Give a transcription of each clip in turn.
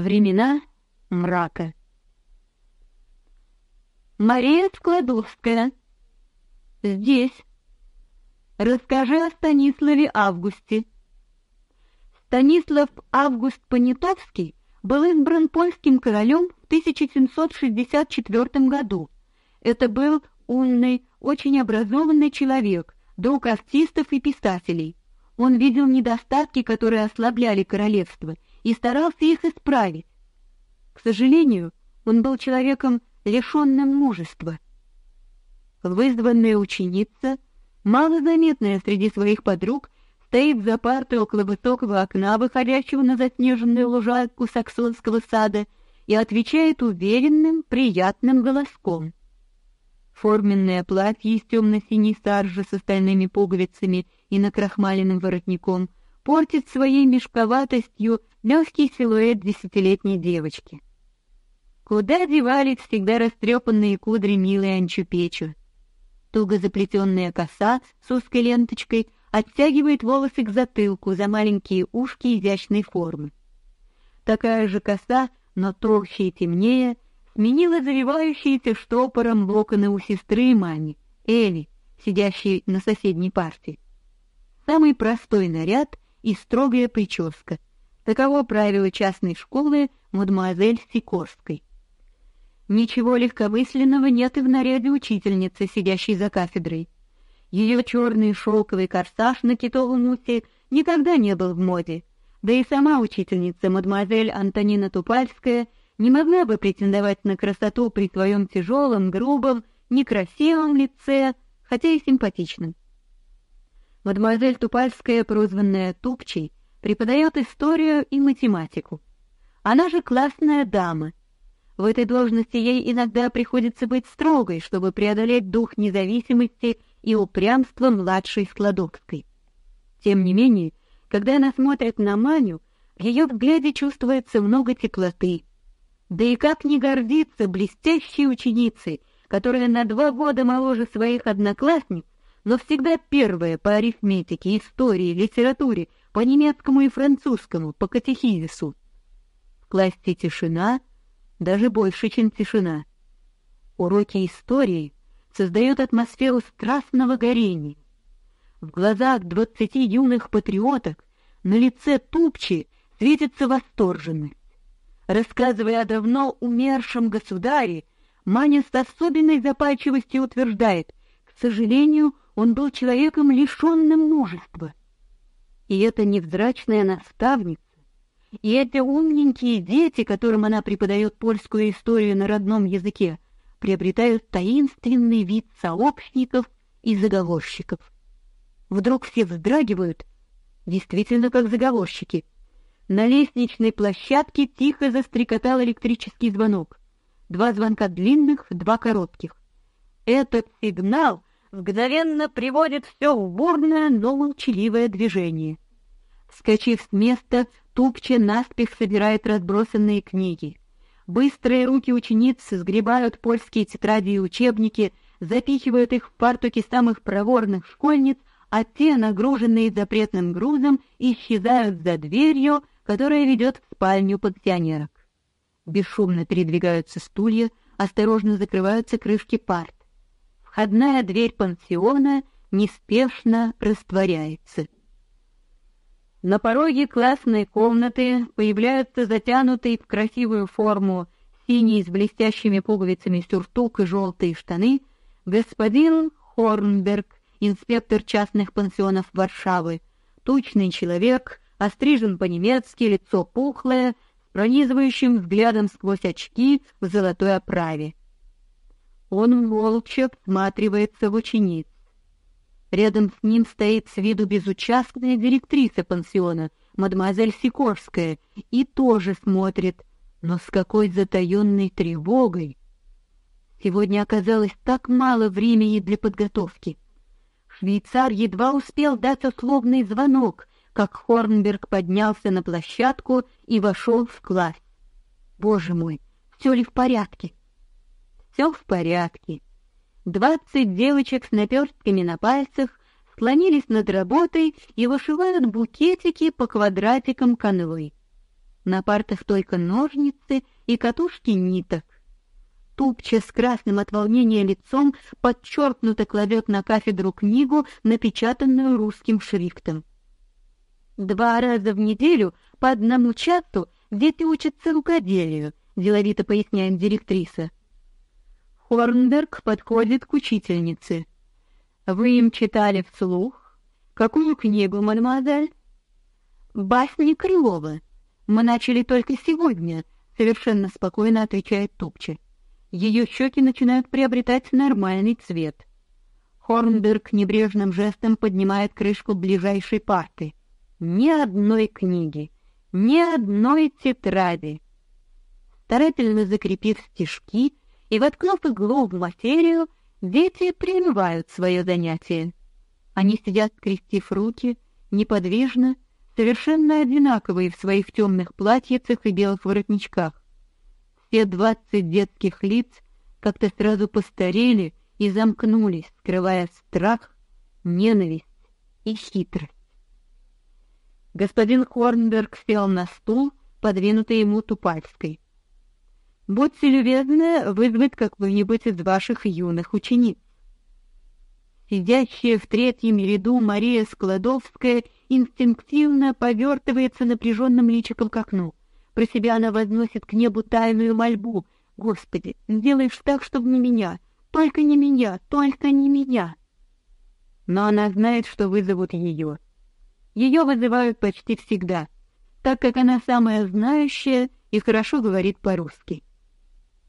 Времена мрака. Мария Складовская. Здесь. Расскажи о Станиславе Августе. Станислав Август Понятовский был избран польским королем в 1764 году. Это был умный, очень образованный человек, друг артистов и писателей. Он видел недостатки, которые ослабляли королевство, и старался их исправить. К сожалению, он был человеком лишенным мужества. Вызванная ученица, малозаметная среди своих подруг, стоит за партой около высокого окна, выходящего на заснеженную лужайку саксонского сада, и отвечает уверенным, приятным голоском. Форменное платье из темно-синей саржи с остальными пуговицами и накрахмаленным воротником портит своей мешковатостью легкий силуэт десятилетней девочки. Куда девались всегда растрепанные кудри милой Анчупечу? Туго заплетенная коса с узкой ленточкой оттягивает волосы к затылку за маленькие ушки изящной формы. Такая же коса, но толще и темнее, сменила завивающиеся штопором локоны у сестры и маме, Эли, сидящей на соседней парте. Самый простой наряд и строгая прическа — Таково правило частной школы мадемуазель Сикорской. Ничего легкомысленного нет и в наряде учительницы, сидящей за кафедрой. Ее черный шелковый корсаж на китовом усе никогда не был в моде, да и сама учительница, мадемуазель Антонина Тупальская, не могла бы претендовать на красоту при своем тяжелом, грубом, некрасивом лице, хотя и симпатичном. Мадемуазель Тупальская, прозванная Тупчей, преподает историю и математику. Она же классная дама. В этой должности ей иногда приходится быть строгой, чтобы преодолеть дух независимости и упрямства младшей Складовской. Тем не менее, когда она смотрит на Маню, в ее взгляде чувствуется много теплоты. Да и как не гордиться блестящей ученицей, которая на два года моложе своих одноклассниц, но всегда первая по арифметике, истории, литературе, по немецкому и французскому, по катехизису. В классе тишина, даже больше, чем тишина. Уроки истории создают атмосферу страстного горения. В глазах двадцати юных патриоток на лице Тупчи светится восторженность. Рассказывая о давно умершем государе, Маня с особенной запальчивостью утверждает, к сожалению, он был человеком лишенным мужества и эта невзрачная наставница, и эти умненькие дети, которым она преподает польскую историю на родном языке, приобретают таинственный вид сообщников и заговорщиков. Вдруг все вздрагивают, действительно как заговорщики. На лестничной площадке тихо застрекотал электрический звонок. Два звонка длинных, два коротких. Этот сигнал мгновенно приводит все в бурное, но молчаливое движение. Скочив с места, Тупча наспех собирает разбросанные книги. Быстрые руки ученицы сгребают польские тетради и учебники, запихивают их в партуки самых проворных школьниц, а те, нагруженные запретным грузом, исчезают за дверью, которая ведет в спальню пансионерок. Бесшумно передвигаются стулья, осторожно закрываются крышки парт. Входная дверь пансиона неспешно растворяется. На пороге классной комнаты появляются затянутые в красивую форму синий с блестящими пуговицами сюртук и желтые штаны господин Хорнберг, инспектор частных пансионов Варшавы, тучный человек, острижен по-немецки, лицо пухлое, пронизывающим взглядом сквозь очки в золотой оправе. Он молча всматривается в учениц. Рядом с ним стоит с виду безучастная директриса пансиона, мадемуазель Сикорская, и тоже смотрит, но с какой затаенной тревогой. Сегодня оказалось так мало времени для подготовки. Швейцар едва успел дать условный звонок, как Хорнберг поднялся на площадку и вошел в класс. Боже мой, все ли в порядке? Все в порядке. Двадцать девочек с наперстками на пальцах склонились над работой и вышивают букетики по квадратикам канвы. На партах только ножницы и катушки ниток. Тупча с красным от волнения лицом подчеркнуто кладет на кафедру книгу, напечатанную русским шрифтом. Два раза в неделю по одному часу дети учатся рукоделию, деловито поясняет директриса. Хорнберг подходит к учительнице. Вы им читали вслух? Какую книгу, мадемуазель? Басни Крылова. Мы начали только сегодня, совершенно спокойно отвечает Тупча. Ее щеки начинают приобретать нормальный цвет. Хорнберг небрежным жестом поднимает крышку ближайшей парты. Ни одной книги, ни одной тетради. Старательно закрепив стежки и воткнув иглу в материю, дети прерывают свое занятие. Они сидят, скрестив руки, неподвижно, совершенно одинаковые в своих темных платьицах и белых воротничках. Все двадцать детских лиц как-то сразу постарели и замкнулись, скрывая страх, ненависть и хитрость. Господин Хорнберг сел на стул, подвинутый ему Тупальской. Будьте любезны вызвать какую-нибудь из ваших юных учениц. Сидящая в третьем ряду Мария Складовская инстинктивно повертывается напряженным личиком к окну. Про себя она возносит к небу тайную мольбу. Господи, сделаешь так, чтобы не меня, только не меня, только не меня. Но она знает, что вызовут ее. Ее вызывают почти всегда, так как она самая знающая и хорошо говорит по-русски.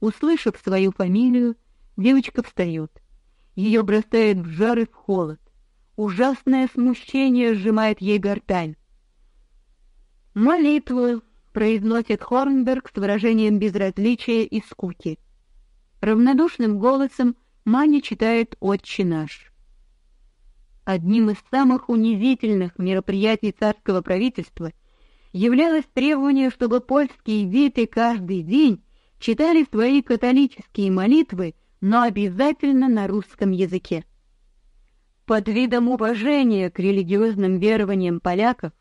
Услышав свою фамилию, девочка встает. Ее бросает в жар и в холод. Ужасное смущение сжимает ей гортань. Молитву произносит Хорнберг с выражением безразличия и скуки. Равнодушным голосом Маня читает «Отче наш». Одним из самых унизительных мероприятий царского правительства являлось требование, чтобы польские дети каждый день читали свои католические молитвы, но обязательно на русском языке. Под видом уважения к религиозным верованиям поляков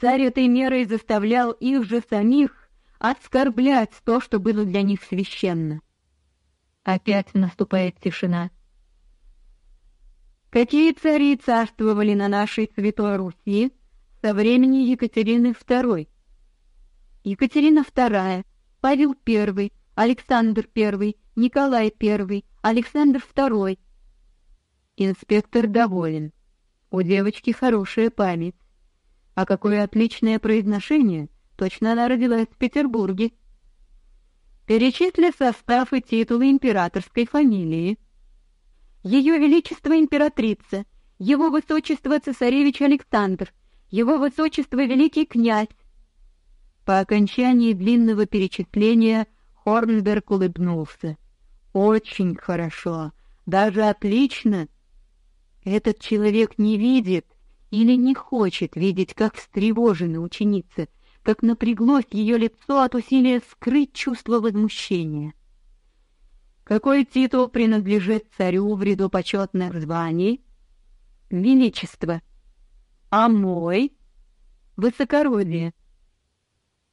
Царь этой мерой заставлял их же самих оскорблять то, что было для них священно. Опять наступает тишина. Какие цари царствовали на нашей святой Руси со времени Екатерины II? Екатерина II, Павел I, Александр I, Николай I, Александр II. Инспектор доволен. У девочки хорошая память. А какое отличное произношение! Точно она родилась в Петербурге. Перечисли состав и титулы императорской фамилии. Ее Величество императрица, Его Высочество цесаревич Александр, Его Высочество великий князь. По окончании длинного перечисления Хорнберг улыбнулся. Очень хорошо, даже отлично. Этот человек не видит, или не хочет видеть, как встревожена ученица, как напряглось ее лицо от усилия скрыть чувство возмущения. Какой титул принадлежит царю в ряду почетных званий? Величество. А мой? Высокородие.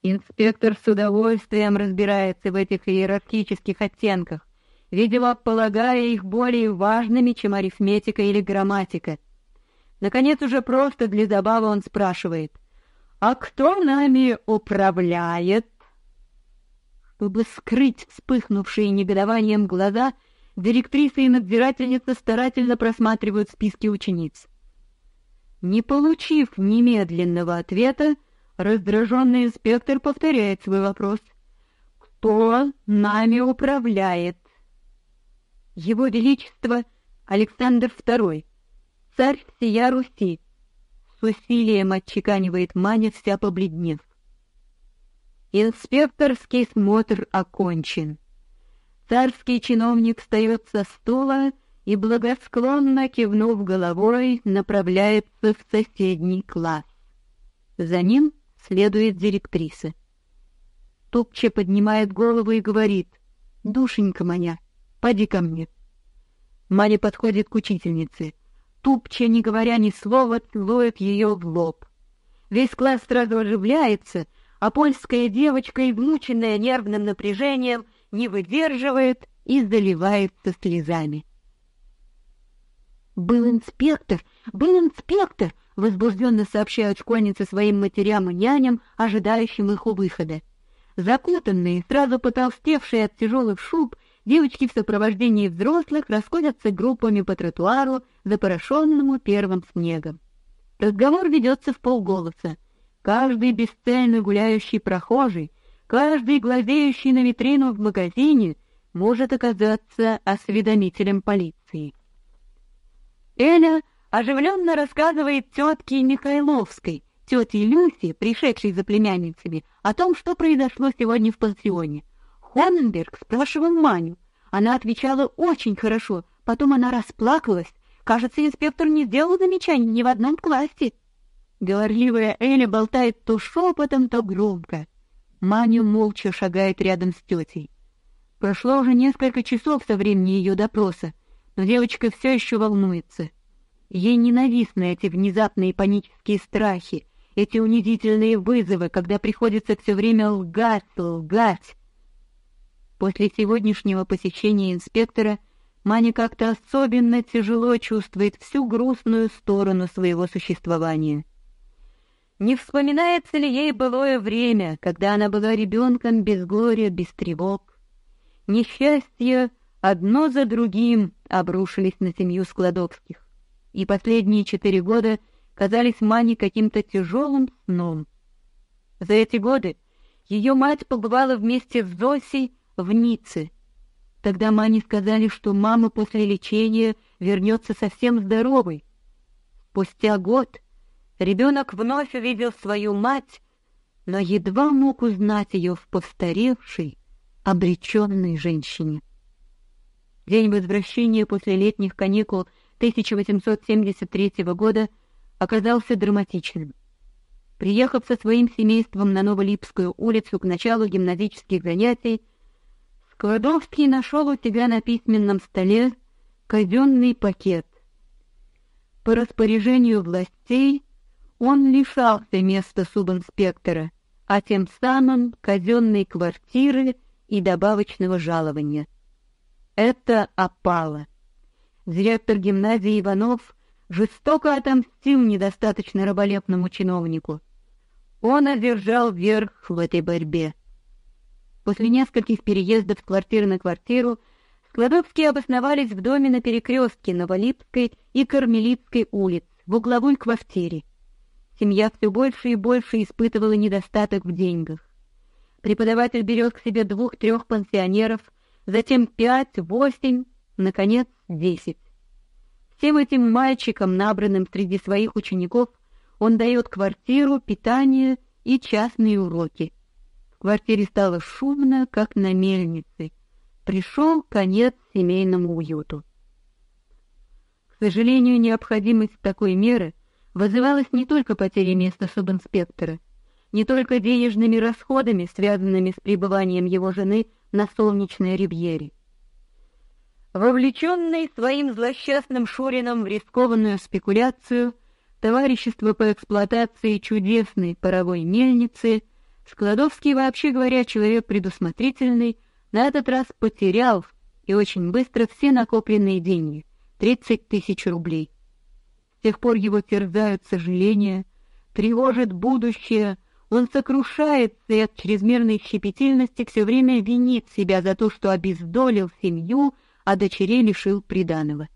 Инспектор с удовольствием разбирается в этих иерархических оттенках, видимо, полагая их более важными, чем арифметика или грамматика — Наконец, уже просто для забавы он спрашивает, «А кто нами управляет?» Чтобы скрыть вспыхнувшие негодованием глаза, директриса и надзирательница старательно просматривают списки учениц. Не получив немедленного ответа, раздраженный инспектор повторяет свой вопрос. «Кто нами управляет?» «Его Величество Александр II», Царь всея Руси, с усилием отчеканивает Маня, вся побледнев. Инспекторский смотр окончен. Царский чиновник встает со стула и, благосклонно кивнув головой, направляется в соседний класс. За ним следует директриса. Тупче поднимает голову и говорит, «Душенька моя, поди ко мне». Маня подходит к учительнице тупча, не говоря ни слова, целует ее в лоб. Весь класс сразу оживляется, а польская девочка, измученная нервным напряжением, не выдерживает и заливается слезами. «Был инспектор! Был инспектор!» — возбужденно сообщают школьницы своим матерям и няням, ожидающим их у выхода. Закутанные, сразу потолстевшие от тяжелых шуб, девочки в сопровождении взрослых расходятся группами по тротуару, запорошенному первым снегом. Разговор ведется в полголоса. Каждый бесцельно гуляющий прохожий, каждый глазеющий на витрину в магазине может оказаться осведомителем полиции. Эля оживленно рассказывает тетке Михайловской, тете Люси, пришедшей за племянницами, о том, что произошло сегодня в пансионе. Хоненберг спрашивал Маню. Она отвечала очень хорошо, потом она расплакалась. Кажется, инспектор не сделал замечаний ни в одном классе. Говорливая Эля болтает то шепотом, то громко. Маня молча шагает рядом с тетей. Прошло уже несколько часов со времени ее допроса но девочка все еще волнуется. Ей ненавистны эти внезапные панические страхи, эти унизительные вызовы, когда приходится все время лгать, лгать. После сегодняшнего посещения инспектора Маня как-то особенно тяжело чувствует всю грустную сторону своего существования. Не вспоминается ли ей былое время, когда она была ребенком без горя, без тревог? Несчастье одно за другим обрушились на семью Складовских, и последние четыре года казались Мане каким-то тяжелым сном. За эти годы ее мать побывала вместе с Зосей в Ницце. Тогда Мане сказали, что мама после лечения вернется совсем здоровой. Спустя год ребенок вновь увидел свою мать, но едва мог узнать ее в постаревшей, обреченной женщине. День возвращения после летних каникул 1873 года оказался драматичным. Приехав со своим семейством на Новолипскую улицу к началу гимназических занятий, Складовский нашел у себя на письменном столе казенный пакет. По распоряжению властей он лишался места субинспектора, а тем самым казенной квартиры и добавочного жалования. Это опало. Директор гимназии Иванов жестоко отомстил недостаточно раболепному чиновнику. Он одержал верх в этой борьбе. После нескольких переездов с квартиры на квартиру Складовские обосновались в доме на перекрестке Новолипской и Кармелитской улиц, в угловой квартире. Семья все больше и больше испытывала недостаток в деньгах. Преподаватель берет к себе двух-трех пансионеров, затем пять, восемь, наконец, десять. Всем этим мальчикам, набранным среди своих учеников, он дает квартиру, питание и частные уроки. В квартире стало шумно, как на мельнице. Пришел конец семейному уюту. К сожалению, необходимость такой меры вызывалась не только потерей места субинспектора, не только денежными расходами, связанными с пребыванием его жены на солнечной ривьере. Вовлеченный своим злосчастным Шурином в рискованную спекуляцию, товарищество по эксплуатации чудесной паровой мельницы, Складовский, вообще говоря, человек предусмотрительный, на этот раз потерял и очень быстро все накопленные деньги — тридцать тысяч рублей. С тех пор его терзают сожаления, тревожит будущее, он сокрушается и от чрезмерной щепетильности все время винит себя за то, что обездолил семью, а дочерей лишил приданого.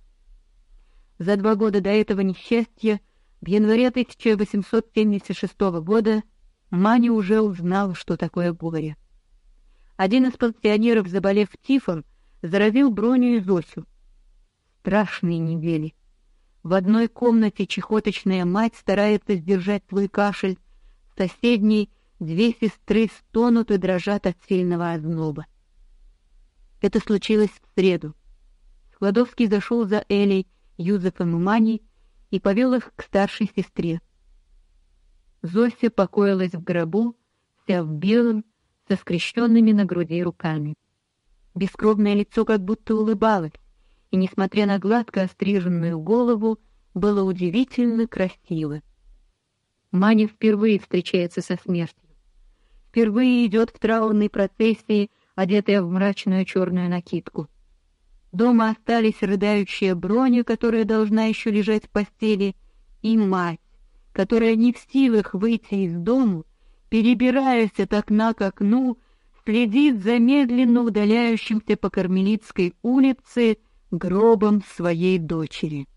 За два года до этого несчастья, в январе 1876 года, Маня уже узнала, что такое горе. Один из пансионеров, заболев тифом, заразил Броню и Зосю. Страшные недели. В одной комнате чехоточная мать старается сдержать свой кашель, соседней две сестры стонут и дрожат от сильного озноба. Это случилось в среду. Складовский зашел за Элей, Юзефом и Маней и повел их к старшей сестре. Зося покоилась в гробу, вся в белом, со скрещенными на груди руками. Бескровное лицо как будто улыбалось, и, несмотря на гладко остриженную голову, было удивительно красиво. Маня впервые встречается со смертью. впервые идет в траурной процессии, одетая в мрачную черную накидку. Дома остались рыдающая Броня, которая должна еще лежать в постели, и мать, которая не в силах выйти из дому, перебираясь от окна к окну, следит за медленно удаляющимся по Кармелитской улице гробом своей дочери.